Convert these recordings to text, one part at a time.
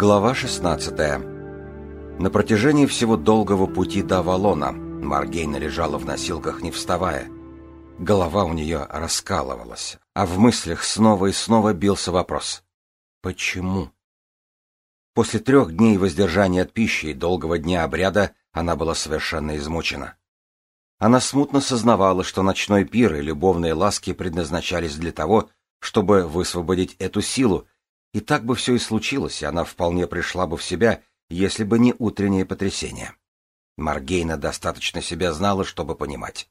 Глава 16 На протяжении всего долгого пути до Авалона Маргейна лежала в носилках, не вставая. Голова у нее раскалывалась, а в мыслях снова и снова бился вопрос. Почему? После трех дней воздержания от пищи и долгого дня обряда она была совершенно измучена. Она смутно сознавала, что ночной пир и любовные ласки предназначались для того, чтобы высвободить эту силу, и так бы все и случилось, и она вполне пришла бы в себя, если бы не утреннее потрясение. Маргейна достаточно себя знала, чтобы понимать.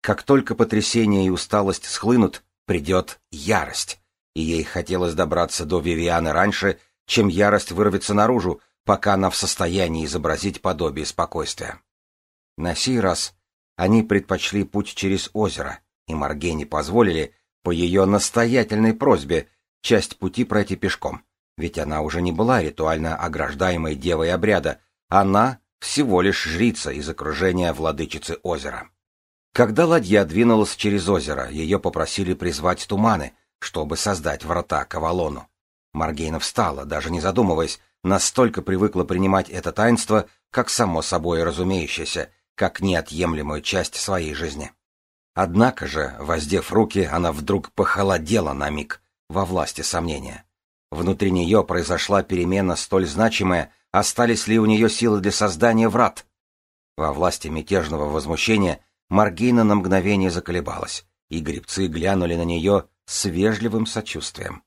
Как только потрясение и усталость схлынут, придет ярость, и ей хотелось добраться до Вивианы раньше, чем ярость вырвется наружу, пока она в состоянии изобразить подобие спокойствия. На сей раз они предпочли путь через озеро, и Маргейне позволили, по ее настоятельной просьбе, часть пути пройти пешком, ведь она уже не была ритуально ограждаемой девой обряда, она всего лишь жрица из окружения владычицы озера. Когда ладья двинулась через озеро, ее попросили призвать туманы, чтобы создать врата к Авалону. Маргейна встала, даже не задумываясь, настолько привыкла принимать это таинство, как само собой разумеющееся, как неотъемлемую часть своей жизни. Однако же, воздев руки, она вдруг похолодела на миг, во власти сомнения. Внутри нее произошла перемена столь значимая, остались ли у нее силы для создания врат. Во власти мятежного возмущения Маргина на мгновение заколебалась, и грибцы глянули на нее с вежливым сочувствием.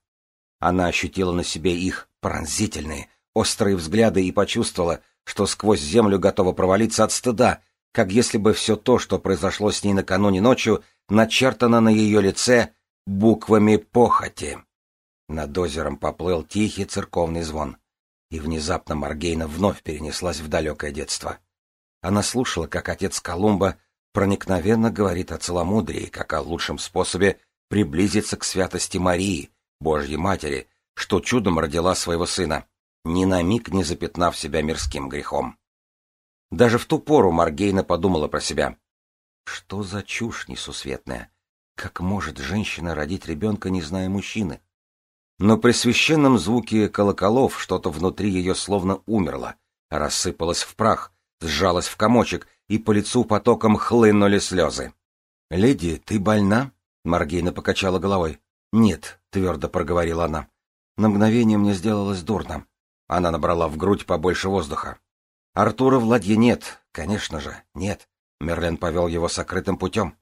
Она ощутила на себе их пронзительные, острые взгляды и почувствовала, что сквозь землю готова провалиться от стыда, как если бы все то, что произошло с ней накануне ночью, начертано на ее лице буквами похоти. Над озером поплыл тихий церковный звон, и внезапно Маргейна вновь перенеслась в далекое детство. Она слушала, как отец Колумба проникновенно говорит о целомудрии, как о лучшем способе приблизиться к святости Марии, Божьей Матери, что чудом родила своего сына, ни на миг не запятнав себя мирским грехом. Даже в ту пору Маргейна подумала про себя. Что за чушь несусветная? Как может женщина родить ребенка, не зная мужчины? Но при священном звуке колоколов что-то внутри ее словно умерло, рассыпалось в прах, сжалось в комочек, и по лицу потоком хлынули слезы. — Леди, ты больна? — Маргейна покачала головой. — Нет, — твердо проговорила она. На мгновение мне сделалось дурно. Она набрала в грудь побольше воздуха. — Артура в ладье нет, конечно же, нет. Мерлен повел его сокрытым путем.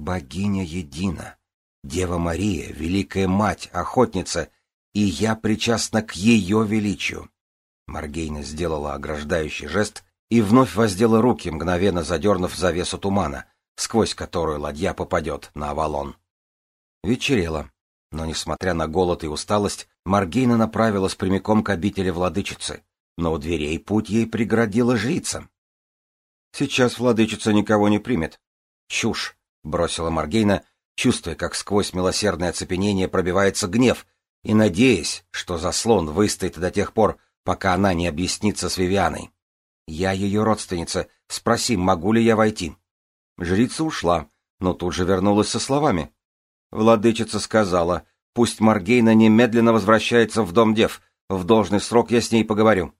Богиня едина, Дева Мария, Великая Мать, Охотница, и я причастна к ее величию. Маргейна сделала ограждающий жест и вновь воздела руки, мгновенно задернув завесу тумана, сквозь которую ладья попадет на Авалон. Вечерело, но, несмотря на голод и усталость, Маргейна направилась прямиком к обители владычицы, но у дверей путь ей преградила жрица. Сейчас владычица никого не примет. Чушь. — бросила Маргейна, чувствуя, как сквозь милосердное оцепенение пробивается гнев, и надеясь, что заслон выстоит до тех пор, пока она не объяснится с Вивианой. «Я ее родственница. Спроси, могу ли я войти?» Жрица ушла, но тут же вернулась со словами. Владычица сказала, пусть Маргейна немедленно возвращается в дом дев. В должный срок я с ней поговорю.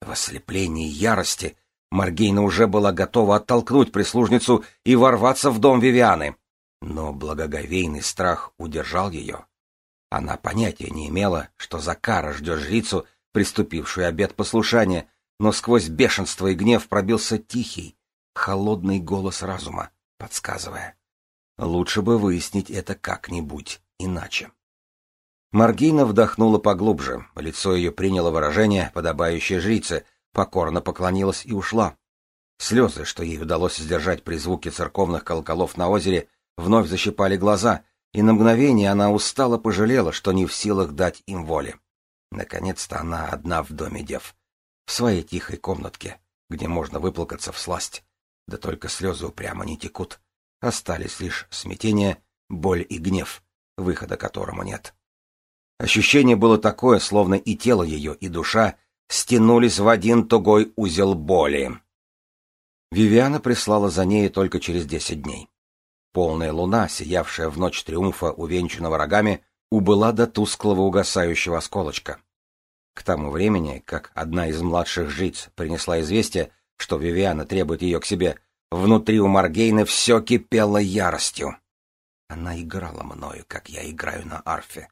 В ослеплении ярости Маргейна уже была готова оттолкнуть прислужницу и ворваться в дом Вивианы. Но благоговейный страх удержал ее. Она понятия не имела, что Закара ждет жрицу, приступившую обет послушания, но сквозь бешенство и гнев пробился тихий, холодный голос разума, подсказывая. Лучше бы выяснить это как-нибудь иначе. Маргина вдохнула поглубже, лицо ее приняло выражение, подобающее жрице, покорно поклонилась и ушла. Слезы, что ей удалось сдержать при звуке церковных колоколов на озере, вновь защипали глаза, и на мгновение она устало пожалела, что не в силах дать им воли. Наконец-то она одна в доме дев, в своей тихой комнатке, где можно выплакаться в сласть. Да только слезы упрямо не текут. Остались лишь смятение, боль и гнев, выхода которому нет. Ощущение было такое, словно и тело ее, и душа стянулись в один тугой узел боли. Вивиана прислала за ней только через десять дней. Полная луна, сиявшая в ночь триумфа, увенчанного рогами, убыла до тусклого угасающего осколочка. К тому времени, как одна из младших жриц принесла известие, что Вивиана требует ее к себе, внутри у Маргейны все кипело яростью. Она играла мною, как я играю на арфе.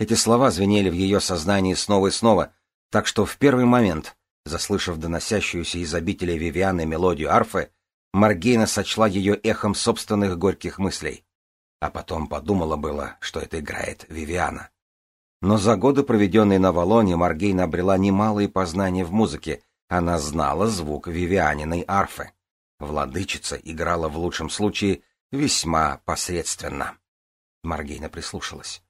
Эти слова звенели в ее сознании снова и снова, так что в первый момент, заслышав доносящуюся из обители Вивианы мелодию арфы, Маргейна сочла ее эхом собственных горьких мыслей. А потом подумала было, что это играет Вивиана. Но за годы, проведенные на Валоне, Маргейна обрела немалые познания в музыке. Она знала звук Вивианиной арфы. Владычица играла в лучшем случае весьма посредственно. Маргейна прислушалась.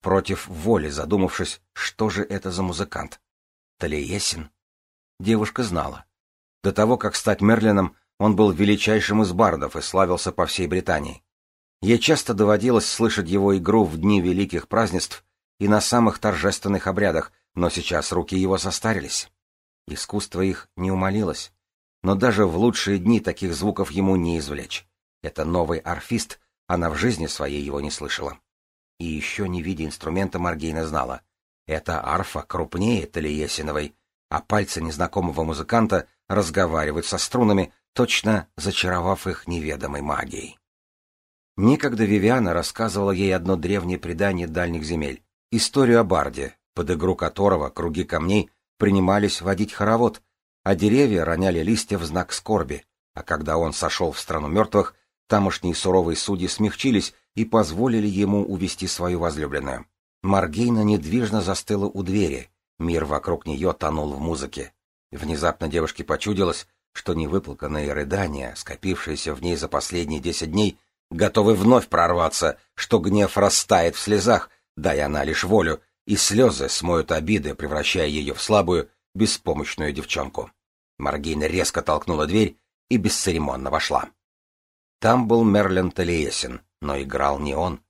Против воли задумавшись, что же это за музыкант. Талиесин? Девушка знала. До того, как стать Мерлином, он был величайшим из бардов и славился по всей Британии. Ей часто доводилось слышать его игру в дни великих празднеств и на самых торжественных обрядах, но сейчас руки его состарились. Искусство их не умолилось. Но даже в лучшие дни таких звуков ему не извлечь. Это новый арфист, она в жизни своей его не слышала. И еще не видя инструмента, Маргейна знала. Эта арфа крупнее Талиесиновой, а пальцы незнакомого музыканта разговаривают со струнами, точно зачаровав их неведомой магией. Некогда Вивиана рассказывала ей одно древнее предание дальних земель, историю о барде, под игру которого круги камней принимались водить хоровод, а деревья роняли листья в знак скорби, а когда он сошел в страну мертвых, тамошние суровые судьи смягчились и позволили ему увести свою возлюбленную. Маргейна недвижно застыла у двери, мир вокруг нее тонул в музыке. Внезапно девушке почудилось, что невыплаканные рыдания, скопившиеся в ней за последние десять дней, готовы вновь прорваться, что гнев растает в слезах, дай она лишь волю, и слезы смоют обиды, превращая ее в слабую, беспомощную девчонку. Маргейна резко толкнула дверь и бесцеремонно вошла. Там был Мерлин Талиесин, но играл не он.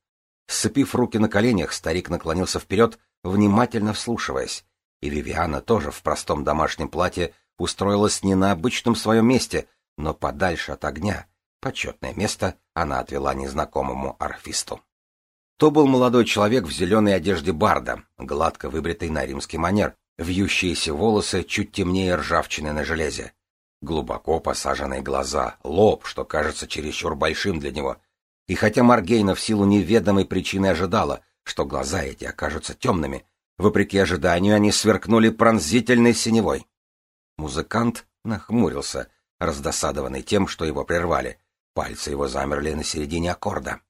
Сцепив руки на коленях, старик наклонился вперед, внимательно вслушиваясь, и Вивиана тоже в простом домашнем платье устроилась не на обычном своем месте, но подальше от огня. Почетное место она отвела незнакомому арфисту. То был молодой человек в зеленой одежде барда, гладко выбритый на римский манер, вьющиеся волосы чуть темнее ржавчины на железе. Глубоко посаженные глаза, лоб, что кажется чересчур большим для него. И хотя Маргейна в силу неведомой причины ожидала, что глаза эти окажутся темными, вопреки ожиданию они сверкнули пронзительной синевой. Музыкант нахмурился, раздосадованный тем, что его прервали. Пальцы его замерли на середине аккорда.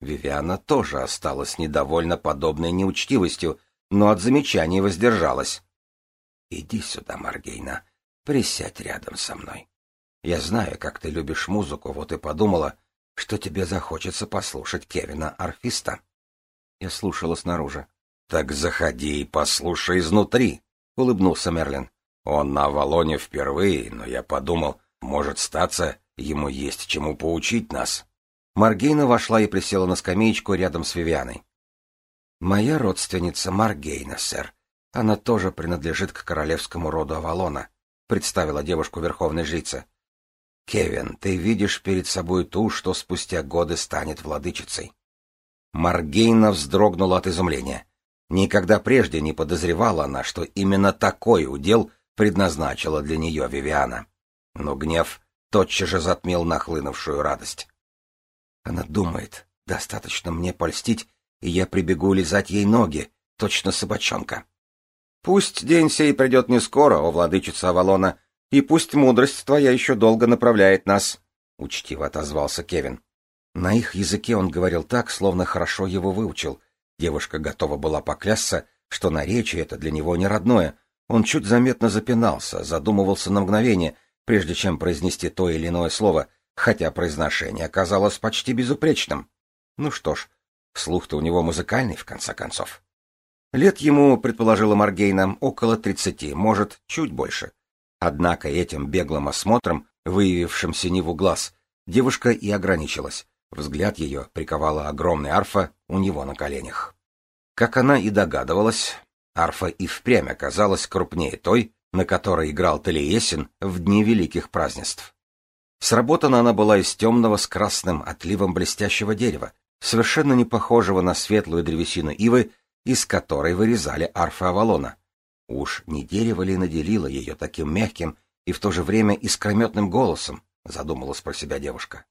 Вивиана тоже осталась недовольна подобной неучтивостью, но от замечаний воздержалась. — Иди сюда, Маргейна, присядь рядом со мной. Я знаю, как ты любишь музыку, вот и подумала, что тебе захочется послушать Кевина Арфиста. Я слушала снаружи. — Так заходи и послушай изнутри, — улыбнулся Мерлин. Он на Авалоне впервые, но я подумал, может статься, ему есть чему поучить нас. Маргейна вошла и присела на скамеечку рядом с Вивианой. «Моя родственница Маргейна, сэр. Она тоже принадлежит к королевскому роду Авалона», — представила девушку верховной жрица. «Кевин, ты видишь перед собой ту, что спустя годы станет владычицей». Маргейна вздрогнула от изумления. Никогда прежде не подозревала она, что именно такой удел предназначила для нее Вивиана. Но гнев тотчас же затмил нахлынувшую радость. Она думает, достаточно мне польстить, и я прибегу лизать ей ноги, точно собачонка. Пусть день сей придет не скоро, о владычица Авалона, и пусть мудрость твоя еще долго направляет нас, — учтиво отозвался Кевин. На их языке он говорил так, словно хорошо его выучил. Девушка готова была поклясться, что наречие это для него не родное, он чуть заметно запинался, задумывался на мгновение, прежде чем произнести то или иное слово, хотя произношение оказалось почти безупречным. Ну что ж, слух-то у него музыкальный, в конце концов. Лет ему, предположила Маргейна, около тридцати, может, чуть больше. Однако этим беглым осмотром, выявившим синеву глаз, девушка и ограничилась. Взгляд ее приковала огромная арфа у него на коленях. Как она и догадывалась, Арфа и впрямь оказалась крупнее той, на которой играл Талиесин в дни великих празднеств. Сработана она была из темного с красным отливом блестящего дерева, совершенно не похожего на светлую древесину ивы, из которой вырезали арфы Авалона. Уж не дерево ли наделило ее таким мягким и в то же время искрометным голосом, задумалась про себя девушка.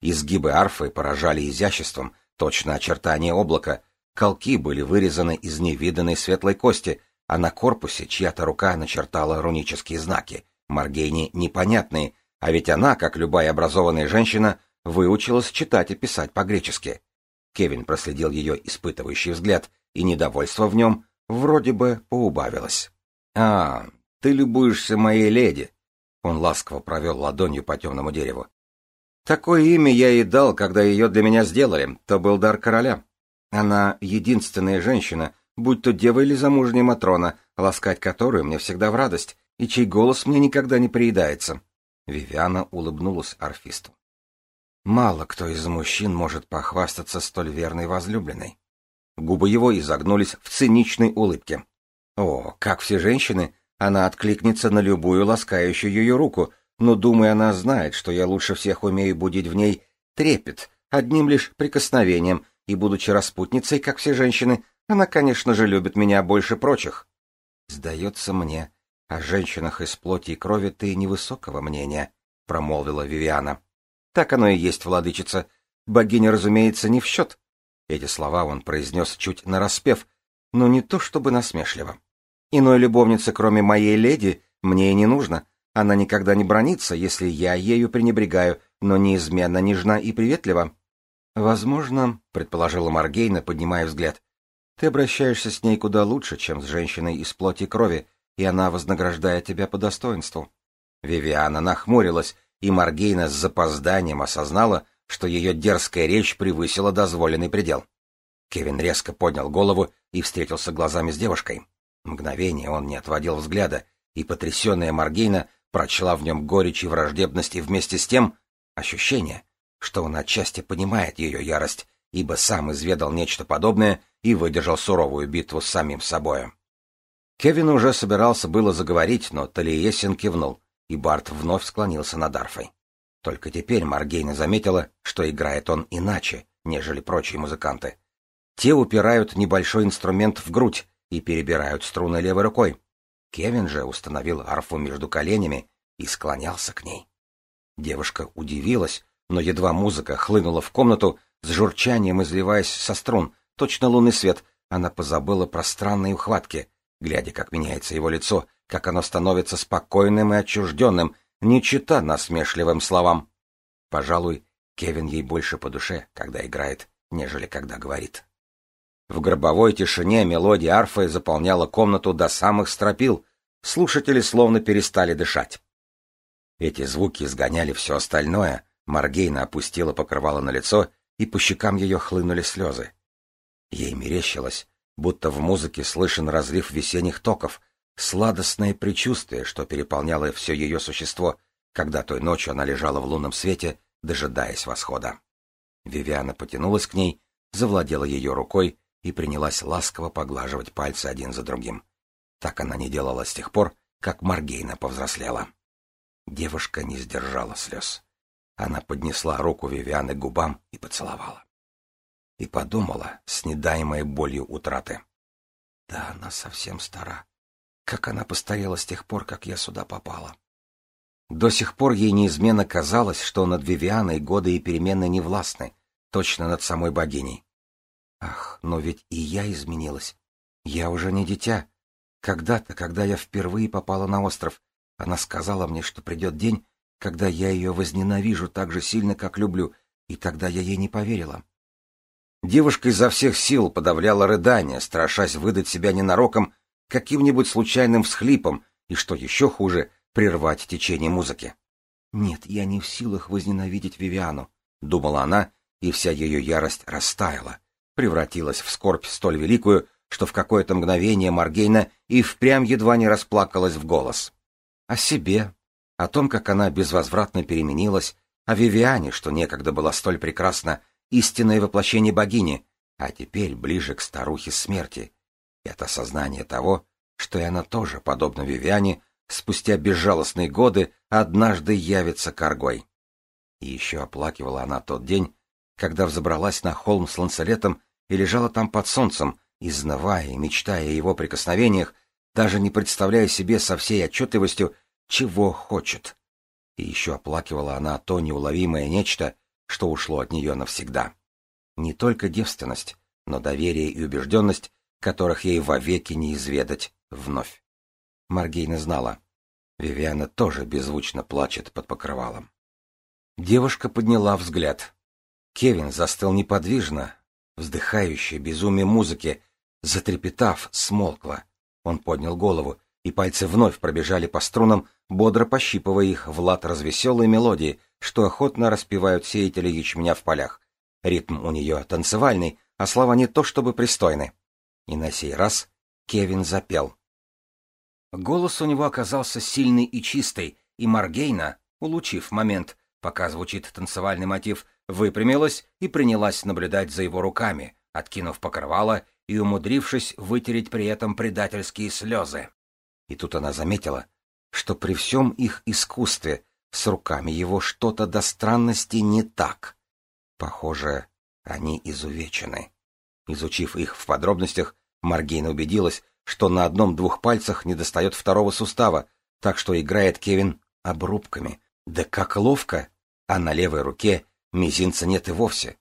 Изгибы арфы поражали изяществом, точно очертания облака, колки были вырезаны из невиданной светлой кости, а на корпусе чья-то рука начертала рунические знаки, Маргейне непонятные, а ведь она, как любая образованная женщина, выучилась читать и писать по-гречески. Кевин проследил ее испытывающий взгляд, и недовольство в нем вроде бы поубавилось. «А, ты любуешься моей леди!» Он ласково провел ладонью по темному дереву. «Такое имя я ей дал, когда ее для меня сделали. То был дар короля. Она единственная женщина, будь то дева или замужняя Матрона, ласкать которую мне всегда в радость, и чей голос мне никогда не приедается». Вивиана улыбнулась арфисту. Мало кто из мужчин может похвастаться столь верной возлюбленной. Губы его изогнулись в циничной улыбке. О, как все женщины, она откликнется на любую ласкающую ее руку, но, думаю, она знает, что я лучше всех умею будить в ней трепет, одним лишь прикосновением, и, будучи распутницей, как все женщины, она, конечно же, любит меня больше прочих. Сдается мне, о женщинах из плоти и крови ты невысокого мнения, — промолвила Вивиана. Так оно и есть, владычица. Богиня, разумеется, не в счет. Эти слова он произнес чуть нараспев, но не то чтобы насмешливо. Иной любовницы, кроме моей леди, мне и не нужно. Она никогда не бронится, если я ею пренебрегаю, но неизменно нежна и приветлива. Возможно, предположила Маргейна, поднимая взгляд, ты обращаешься с ней куда лучше, чем с женщиной из плоти и крови, и она вознаграждает тебя по достоинству. Вивиана нахмурилась, и Маргейна с запозданием осознала, что ее дерзкая речь превысила дозволенный предел. Кевин резко поднял голову и встретился глазами с девушкой. Мгновение он не отводил взгляда, и потрясенная Маргейна прочла в нем горечь и враждебность и вместе с тем ощущение, что он отчасти понимает ее ярость, ибо сам изведал нечто подобное и выдержал суровую битву с самим собою. Кевин уже собирался было заговорить, но Талиесин кивнул, и Барт вновь склонился над арфой. Только теперь Маргейна заметила, что играет он иначе, нежели прочие музыканты. Те упирают небольшой инструмент в грудь и перебирают струны левой рукой. Кевин же установил арфу между коленями и склонялся к ней. Девушка удивилась, но едва музыка хлынула в комнату, с журчанием изливаясь со струн, точно лунный свет, она позабыла про странные ухватки, глядя, как меняется его лицо, как оно становится спокойным и отчужденным, не чита насмешливым словам. Пожалуй, Кевин ей больше по душе, когда играет, нежели когда говорит. В гробовой тишине мелодия арфы заполняла комнату до самых стропил, слушатели словно перестали дышать. Эти звуки изгоняли все остальное, Маргейна опустила покрывало на лицо, и по щекам ее хлынули слезы. Ей мерещилось, будто в музыке слышен разрыв весенних токов, Сладостное предчувствие, что переполняло все ее существо, когда той ночью она лежала в лунном свете, дожидаясь восхода. Вивиана потянулась к ней, завладела ее рукой и принялась ласково поглаживать пальцы один за другим. Так она не делала с тех пор, как Маргейна повзрослела. Девушка не сдержала слез. Она поднесла руку Вивианы к губам и поцеловала. И подумала, с недаемой болью утраты. Да она совсем стара. Как она постарела с тех пор, как я сюда попала. До сих пор ей неизменно казалось, что над Вивианой годы и перемены не властны, точно над самой богиней. Ах, но ведь и я изменилась. Я уже не дитя. Когда-то, когда я впервые попала на остров, она сказала мне, что придет день, когда я ее возненавижу так же сильно, как люблю, и тогда я ей не поверила. Девушка изо всех сил подавляла рыдания, страшась выдать себя ненароком каким-нибудь случайным всхлипом и, что еще хуже, прервать течение музыки. «Нет, я не в силах возненавидеть Вивиану», — думала она, и вся ее ярость растаяла, превратилась в скорбь столь великую, что в какое-то мгновение Маргейна и впрямь едва не расплакалась в голос. О себе, о том, как она безвозвратно переменилась, о Вивиане, что некогда была столь прекрасна, истинное воплощение богини, а теперь ближе к старухе смерти, это осознание того, что и она тоже, подобно Вивиане, спустя безжалостные годы однажды явится коргой. И еще оплакивала она тот день, когда взобралась на холм с ланцелетом и лежала там под солнцем, изнывая и мечтая о его прикосновениях, даже не представляя себе со всей отчетливостью, чего хочет. И еще оплакивала она то неуловимое нечто, что ушло от нее навсегда. Не только девственность, но доверие и убежденность, которых ей вовеки не изведать вновь. Маргейна знала. Вивиана тоже беззвучно плачет под покрывалом. Девушка подняла взгляд. Кевин застыл неподвижно, вздыхающая безумие музыки, затрепетав, смолкла. Он поднял голову, и пальцы вновь пробежали по струнам, бодро пощипывая их в лад развеселой мелодии, что охотно распевают сеятели ячменя в полях. Ритм у нее танцевальный, а слова не то чтобы пристойны. И на сей раз Кевин запел. Голос у него оказался сильный и чистый, и Маргейна, улучив момент, пока звучит танцевальный мотив, выпрямилась и принялась наблюдать за его руками, откинув покрывало и умудрившись вытереть при этом предательские слезы. И тут она заметила, что при всем их искусстве с руками его что-то до странности не так. Похоже, они изувечены. Изучив их в подробностях, Маргейна убедилась, что на одном-двух пальцах недостает второго сустава, так что играет Кевин обрубками. Да как ловко! А на левой руке мизинца нет и вовсе.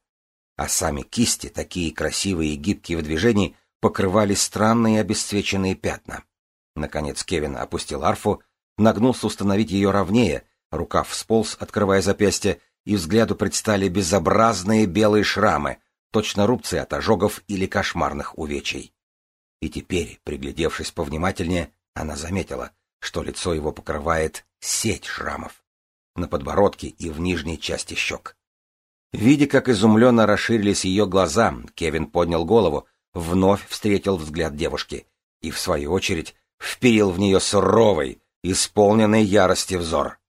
А сами кисти, такие красивые и гибкие в движении, покрывали странные обесцвеченные пятна. Наконец Кевин опустил арфу, нагнулся установить ее ровнее, рукав сполз, открывая запястье, и взгляду предстали безобразные белые шрамы, точно рубцы от ожогов или кошмарных увечий. И теперь, приглядевшись повнимательнее, она заметила, что лицо его покрывает сеть шрамов на подбородке и в нижней части щек. Видя, как изумленно расширились ее глаза, Кевин поднял голову, вновь встретил взгляд девушки и, в свою очередь, вперил в нее суровый, исполненный ярости взор.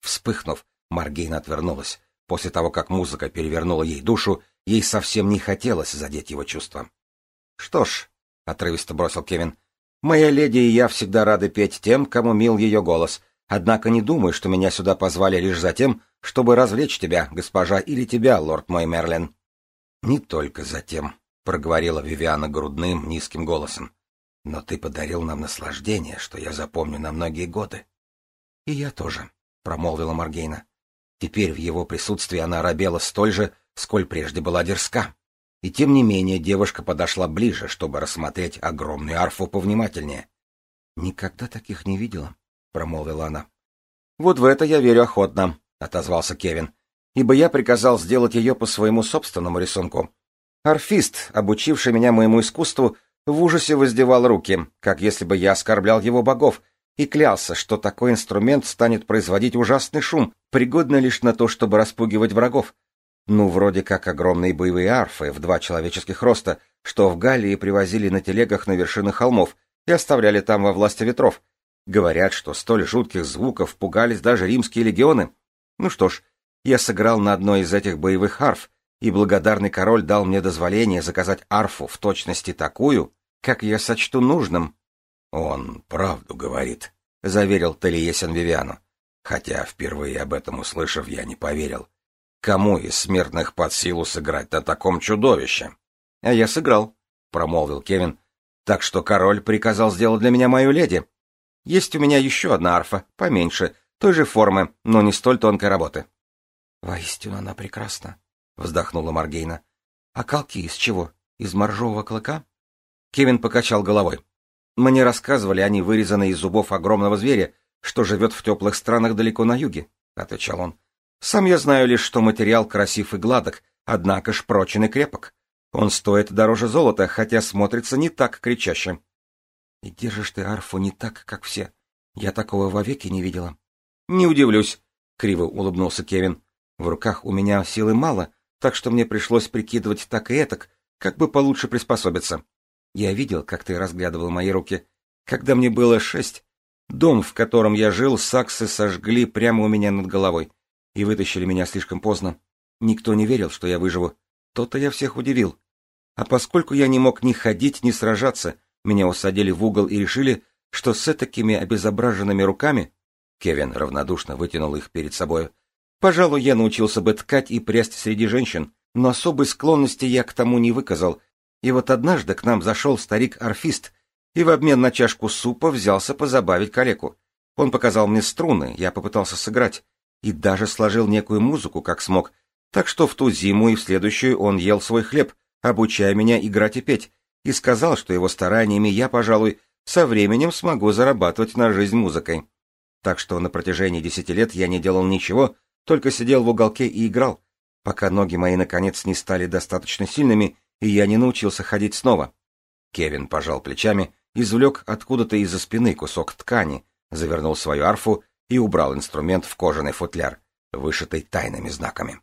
Вспыхнув, Маргейна отвернулась. После того, как музыка перевернула ей душу, ей совсем не хотелось задеть его чувства. — Что ж, — отрывисто бросил Кевин, — моя леди и я всегда рады петь тем, кому мил ее голос, однако не думаю, что меня сюда позвали лишь за тем, чтобы развлечь тебя, госпожа, или тебя, лорд мой Мерлин. — Не только за тем, — проговорила Вивиана грудным, низким голосом. — Но ты подарил нам наслаждение, что я запомню на многие годы. — И я тоже, — промолвила Маргейна. Теперь в его присутствии она робела столь же, сколь прежде была дерзка. И тем не менее девушка подошла ближе, чтобы рассмотреть огромную арфу повнимательнее. — Никогда таких не видела, — промолвила она. — Вот в это я верю охотно, — отозвался Кевин, — ибо я приказал сделать ее по своему собственному рисунку. Арфист, обучивший меня моему искусству, в ужасе воздевал руки, как если бы я оскорблял его богов, и клялся, что такой инструмент станет производить ужасный шум, пригодный лишь на то, чтобы распугивать врагов. Ну, вроде как огромные боевые арфы в два человеческих роста, что в Галлии привозили на телегах на вершины холмов и оставляли там во власти ветров. Говорят, что столь жутких звуков пугались даже римские легионы. Ну что ж, я сыграл на одной из этих боевых арф, и благодарный король дал мне дозволение заказать арфу в точности такую, как я сочту нужным. Он правду говорит, заверил Талиесин Вивиану. Хотя, впервые об этом услышав, я не поверил. Кому из смертных под силу сыграть на таком чудовище? А я сыграл, промолвил Кевин. Так что король приказал сделать для меня мою леди. Есть у меня еще одна арфа, поменьше, той же формы, но не столь тонкой работы. Воистину она прекрасна, вздохнула Маргейна. А колки из чего? Из моржового клыка? Кевин покачал головой. Мне рассказывали, они вырезаны из зубов огромного зверя, что живет в теплых странах далеко на юге, — отвечал он. Сам я знаю лишь, что материал красив и гладок, однако ж прочен и крепок. Он стоит дороже золота, хотя смотрится не так кричаще. И держишь ты арфу не так, как все. Я такого вовеки не видела. Не удивлюсь, — криво улыбнулся Кевин. В руках у меня силы мало, так что мне пришлось прикидывать так и этак, как бы получше приспособиться. Я видел, как ты разглядывал мои руки. Когда мне было шесть, дом, в котором я жил, саксы сожгли прямо у меня над головой и вытащили меня слишком поздно. Никто не верил, что я выживу. То-то я всех удивил. А поскольку я не мог ни ходить, ни сражаться, меня усадили в угол и решили, что с такими обезображенными руками... Кевин равнодушно вытянул их перед собой. Пожалуй, я научился бы ткать и прясть среди женщин, но особой склонности я к тому не выказал, и вот однажды к нам зашел старик-орфист и в обмен на чашку супа взялся позабавить калеку. Он показал мне струны, я попытался сыграть, и даже сложил некую музыку, как смог, так что в ту зиму и в следующую он ел свой хлеб, обучая меня играть и петь, и сказал, что его стараниями я, пожалуй, со временем смогу зарабатывать на жизнь музыкой. Так что на протяжении десяти лет я не делал ничего, только сидел в уголке и играл, пока ноги мои наконец не стали достаточно сильными, и я не научился ходить снова. Кевин пожал плечами, извлек откуда-то из-за спины кусок ткани, завернул свою арфу и убрал инструмент в кожаный футляр, вышитый тайными знаками.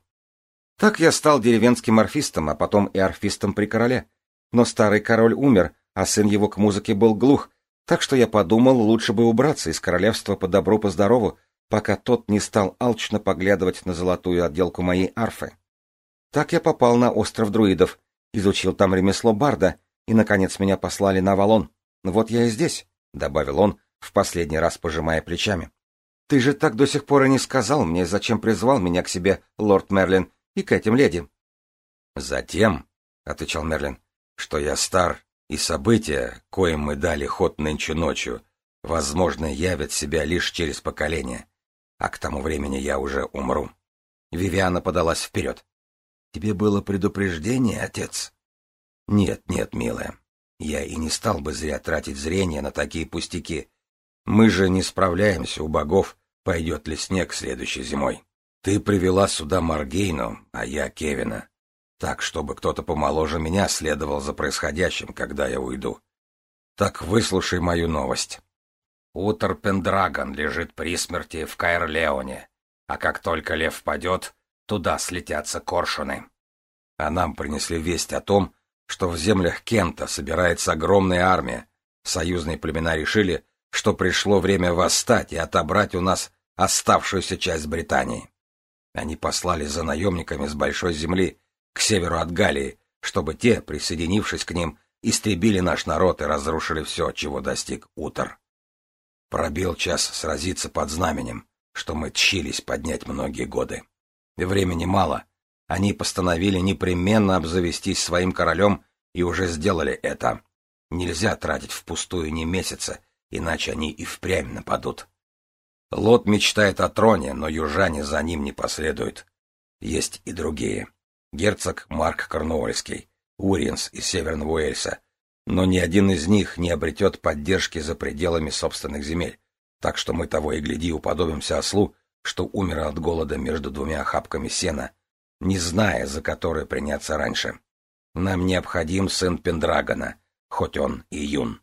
Так я стал деревенским арфистом, а потом и арфистом при короле. Но старый король умер, а сын его к музыке был глух, так что я подумал, лучше бы убраться из королевства по добру, по здорову, пока тот не стал алчно поглядывать на золотую отделку моей арфы. Так я попал на остров друидов, изучил там ремесло барда, и, наконец, меня послали на Авалон. Вот я и здесь, — добавил он, в последний раз пожимая плечами. — Ты же так до сих пор и не сказал мне, зачем призвал меня к себе, лорд Мерлин, и к этим леди. — Затем, — отвечал Мерлин, — что я стар, и события, коим мы дали ход нынче ночью, возможно, явят себя лишь через поколение, а к тому времени я уже умру. Вивиана подалась вперед. — Тебе было предупреждение, отец? — Нет, нет, милая. Я и не стал бы зря тратить зрение на такие пустяки. Мы же не справляемся у богов, пойдет ли снег следующей зимой. Ты привела сюда Маргейну, а я Кевина. Так, чтобы кто-то помоложе меня следовал за происходящим, когда я уйду. Так выслушай мою новость. Утер Пендрагон лежит при смерти в Кайрлеоне, а как только лев падет, туда слетятся коршуны. А нам принесли весть о том, что в землях Кента собирается огромная армия. Союзные племена решили, что пришло время восстать и отобрать у нас оставшуюся часть Британии. Они послали за наемниками с большой земли к северу от Галлии, чтобы те, присоединившись к ним, истребили наш народ и разрушили все, чего достиг Утор. Пробил час сразиться под знаменем, что мы тщились поднять многие годы. Времени мало. Они постановили непременно обзавестись своим королем и уже сделали это. Нельзя тратить впустую ни месяца, иначе они и впрямь нападут. Лот мечтает о троне, но южане за ним не последуют. Есть и другие. Герцог Марк Корнуольский, Уриенс из Северного Уэльса. Но ни один из них не обретет поддержки за пределами собственных земель. Так что мы того и гляди уподобимся ослу, что умер от голода между двумя охапками сена, не зная, за которое приняться раньше. Нам необходим сын Пендрагона, хоть он и юн. —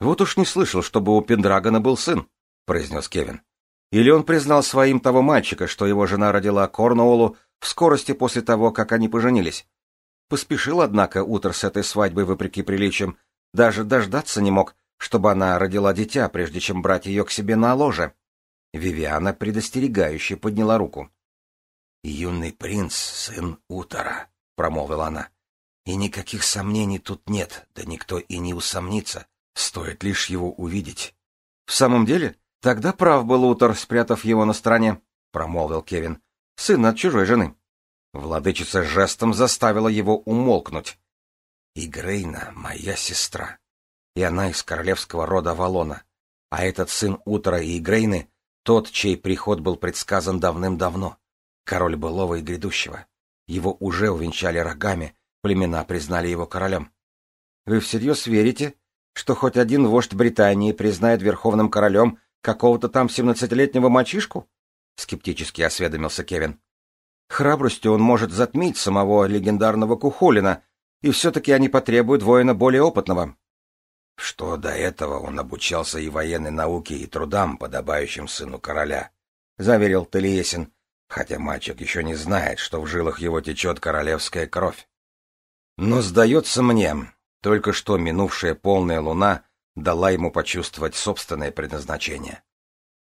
Вот уж не слышал, чтобы у Пендрагона был сын, — произнес Кевин. Или он признал своим того мальчика, что его жена родила Корнуоллу в скорости после того, как они поженились. Поспешил, однако, Утер с этой свадьбой вопреки приличиям, даже дождаться не мог, чтобы она родила дитя, прежде чем брать ее к себе на ложе. Вивиана предостерегающе подняла руку. «Юный принц — сын Утора», — промолвила она. «И никаких сомнений тут нет, да никто и не усомнится. Стоит лишь его увидеть». «В самом деле?» Тогда прав был Утор, спрятав его на стороне, — промолвил Кевин. Сын от чужой жены. Владычица жестом заставила его умолкнуть. И Грейна — моя сестра, и она из королевского рода Валона. А этот сын Утора и Грейны — тот, чей приход был предсказан давным-давно. Король былого и грядущего. Его уже увенчали рогами, племена признали его королем. Вы всерьез верите, что хоть один вождь Британии признает верховным королем Какого-то там семнадцатилетнего мальчишку? Скептически осведомился Кевин. Храбростью он может затмить самого легендарного Кухолина, и все-таки они потребуют воина более опытного. Что до этого он обучался и военной науке, и трудам, подобающим сыну короля, — заверил Талиесин, хотя мальчик еще не знает, что в жилах его течет королевская кровь. Но, сдается мне, только что минувшая полная луна дала ему почувствовать собственное предназначение.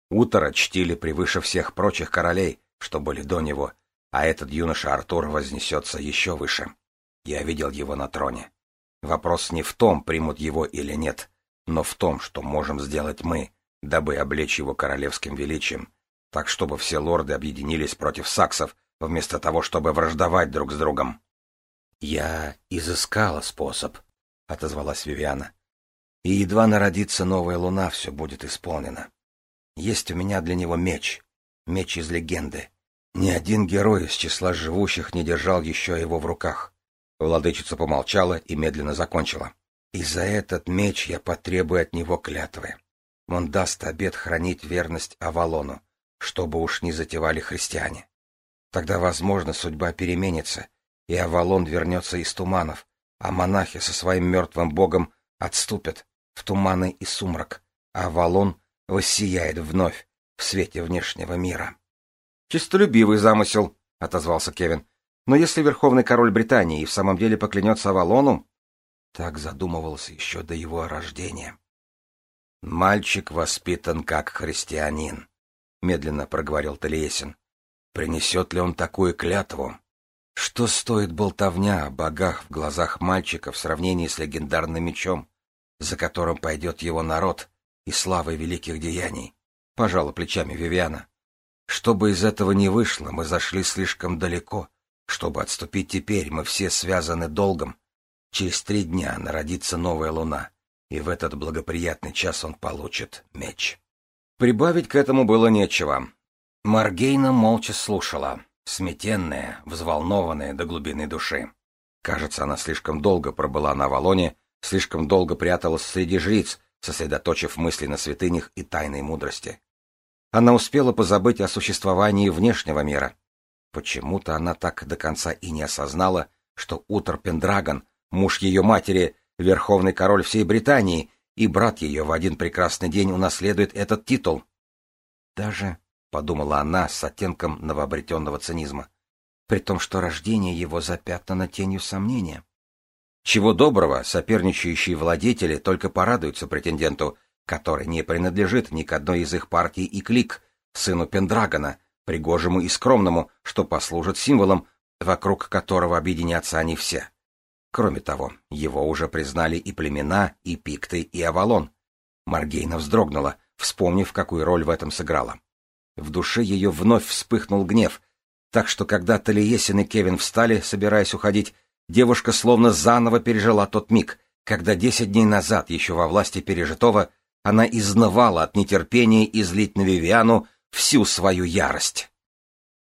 Утора чтили превыше всех прочих королей, что были до него, а этот юноша Артур вознесется еще выше. Я видел его на троне. Вопрос не в том, примут его или нет, но в том, что можем сделать мы, дабы облечь его королевским величием, так чтобы все лорды объединились против саксов, вместо того, чтобы враждовать друг с другом. — Я изыскала способ, — отозвалась Вивиана. И едва народится новая луна, все будет исполнено. Есть у меня для него меч, меч из легенды. Ни один герой из числа живущих не держал еще его в руках. Владычица помолчала и медленно закончила. И за этот меч я потребую от него клятвы. Он даст обет хранить верность Авалону, чтобы уж не затевали христиане. Тогда, возможно, судьба переменится, и Авалон вернется из туманов, а монахи со своим мертвым богом отступят в туманы и сумрак, а Авалон воссияет вновь в свете внешнего мира. «Чистолюбивый замысел», — отозвался Кевин. «Но если Верховный Король Британии и в самом деле поклянется Авалону...» Так задумывался еще до его рождения. «Мальчик воспитан как христианин», — медленно проговорил Талиесин. «Принесет ли он такую клятву? Что стоит болтовня о богах в глазах мальчика в сравнении с легендарным мечом, за которым пойдет его народ и славой великих деяний?» — пожала плечами Вивиана. Чтобы из этого не вышло, мы зашли слишком далеко. Чтобы отступить теперь, мы все связаны долгом. Через три дня народится новая луна, и в этот благоприятный час он получит меч. Прибавить к этому было нечего. Маргейна молча слушала, сметенная, взволнованная до глубины души. Кажется, она слишком долго пробыла на Авалоне, слишком долго пряталась среди жриц, сосредоточив мысли на святынях и тайной мудрости. Она успела позабыть о существовании внешнего мира. Почему-то она так до конца и не осознала, что Утр Пендрагон, муж ее матери, верховный король всей Британии, и брат ее в один прекрасный день унаследует этот титул. Даже, — подумала она с оттенком новообретенного цинизма, при том, что рождение его запятнано тенью сомнения. Чего доброго, соперничающие владетели только порадуются претенденту, который не принадлежит ни к одной из их партий и клик, сыну Пендрагона, пригожему и скромному, что послужит символом, вокруг которого объединятся они все. Кроме того, его уже признали и племена, и пикты, и Авалон. Маргейна вздрогнула, вспомнив, какую роль в этом сыграла. В душе ее вновь вспыхнул гнев, так что когда Талиесин и Кевин встали, собираясь уходить, девушка словно заново пережила тот миг, когда десять дней назад, еще во власти пережитого, она изнывала от нетерпения излить на Вивиану всю свою ярость.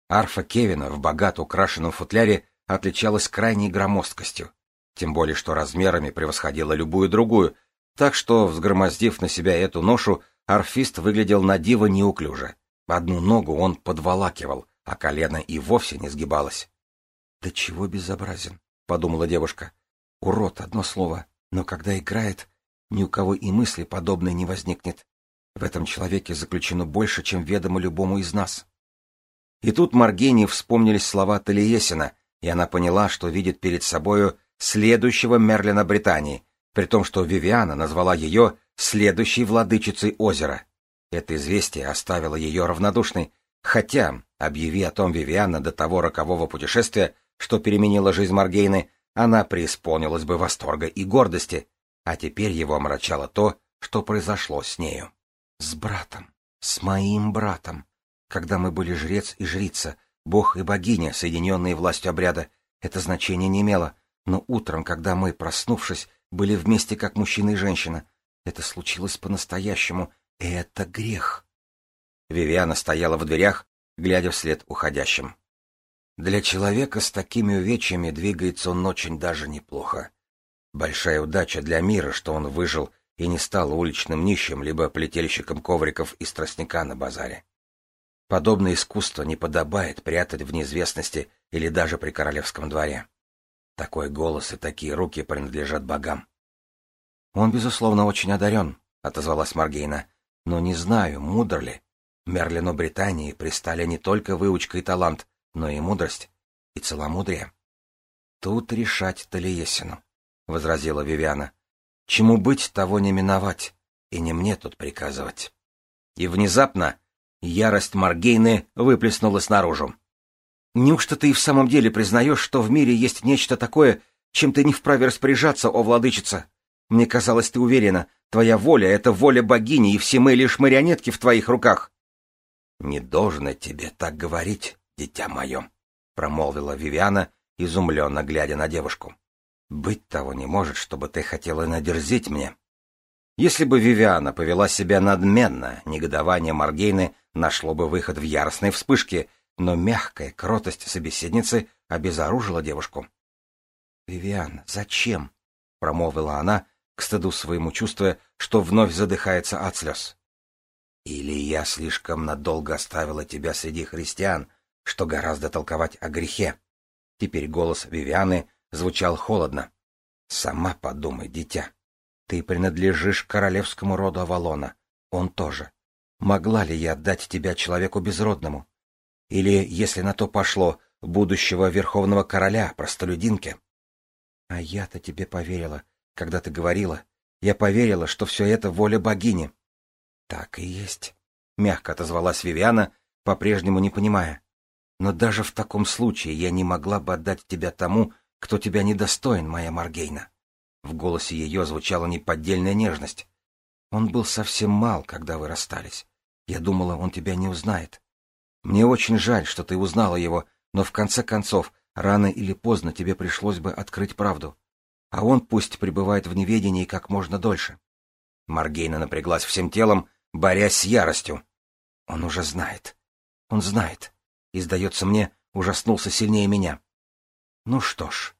Арфа Кевина в богато украшенном футляре отличалась крайней громоздкостью, тем более что размерами превосходила любую другую, так что, взгромоздив на себя эту ношу, арфист выглядел на диво неуклюже. Одну ногу он подволакивал, а колено и вовсе не сгибалось. — Да чего безобразен, — подумала девушка. — Урод, одно слово, но когда играет, ни у кого и мысли подобной не возникнет. В этом человеке заключено больше, чем ведомо любому из нас. И тут Маргене вспомнились слова Талиесина, и она поняла, что видит перед собою следующего Мерлина Британии, при том, что Вивиана назвала ее следующей владычицей озера. Это известие оставило ее равнодушной, хотя, объяви о том Вивиана до того рокового путешествия, что переменило жизнь Маргейны, она преисполнилась бы восторга и гордости, а теперь его омрачало то, что произошло с нею. С братом, с моим братом. Когда мы были жрец и жрица, бог и богиня, соединенные властью обряда, это значение не имело. Но утром, когда мы, проснувшись, были вместе как мужчина и женщина, это случилось по-настоящему, это грех. Вивиана стояла в дверях, глядя вслед уходящим. Для человека с такими увечьями двигается он очень даже неплохо. Большая удача для мира, что он выжил и не стал уличным нищим, либо плетельщиком ковриков из тростника на базаре. Подобное искусство не подобает прятать в неизвестности или даже при королевском дворе. Такой голос и такие руки принадлежат богам. «Он, безусловно, очень одарен», — отозвалась Маргейна, — «но не знаю, мудр ли. Мерлину Британии пристали не только выучка и талант, но и мудрость, и целомудрие. Тут решать Талиесину. — возразила Вивиана. — Чему быть, того не миновать, и не мне тут приказывать. И внезапно ярость Маргейны выплеснулась наружу. — Неужто ты и в самом деле признаешь, что в мире есть нечто такое, чем ты не вправе распоряжаться, о владычица? Мне казалось, ты уверена, твоя воля — это воля богини, и все мы лишь марионетки в твоих руках. — Не должно тебе так говорить, дитя мое, — промолвила Вивиана, изумленно глядя на девушку. Быть того не может, чтобы ты хотела надерзить мне. Если бы Вивиана повела себя надменно, негодование Маргейны нашло бы выход в яростной вспышке, но мягкая кротость собеседницы обезоружила девушку. «Вивиан, зачем?» — промолвила она, к стыду своему чувствуя, что вновь задыхается от слез. «Или я слишком надолго оставила тебя среди христиан, что гораздо толковать о грехе?» Теперь голос Вивианы звучал холодно. «Сама подумай, дитя. Ты принадлежишь королевскому роду Авалона. Он тоже. Могла ли я отдать тебя человеку безродному? Или, если на то пошло, будущего верховного короля, простолюдинке? А я-то тебе поверила, когда ты говорила. Я поверила, что все это воля богини. Так и есть, — мягко отозвалась Вивиана, по-прежнему не понимая. Но даже в таком случае я не могла бы отдать тебя тому, кто тебя недостоин, моя Маргейна. В голосе ее звучала неподдельная нежность. Он был совсем мал, когда вы расстались. Я думала, он тебя не узнает. Мне очень жаль, что ты узнала его, но в конце концов, рано или поздно тебе пришлось бы открыть правду. А он пусть пребывает в неведении как можно дольше. Маргейна напряглась всем телом, борясь с яростью. Он уже знает. Он знает. И, сдается мне, ужаснулся сильнее меня. Ну что ж,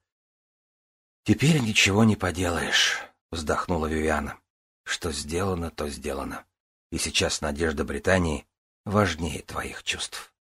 «Теперь ничего не поделаешь», — вздохнула Вивиана. «Что сделано, то сделано. И сейчас надежда Британии важнее твоих чувств».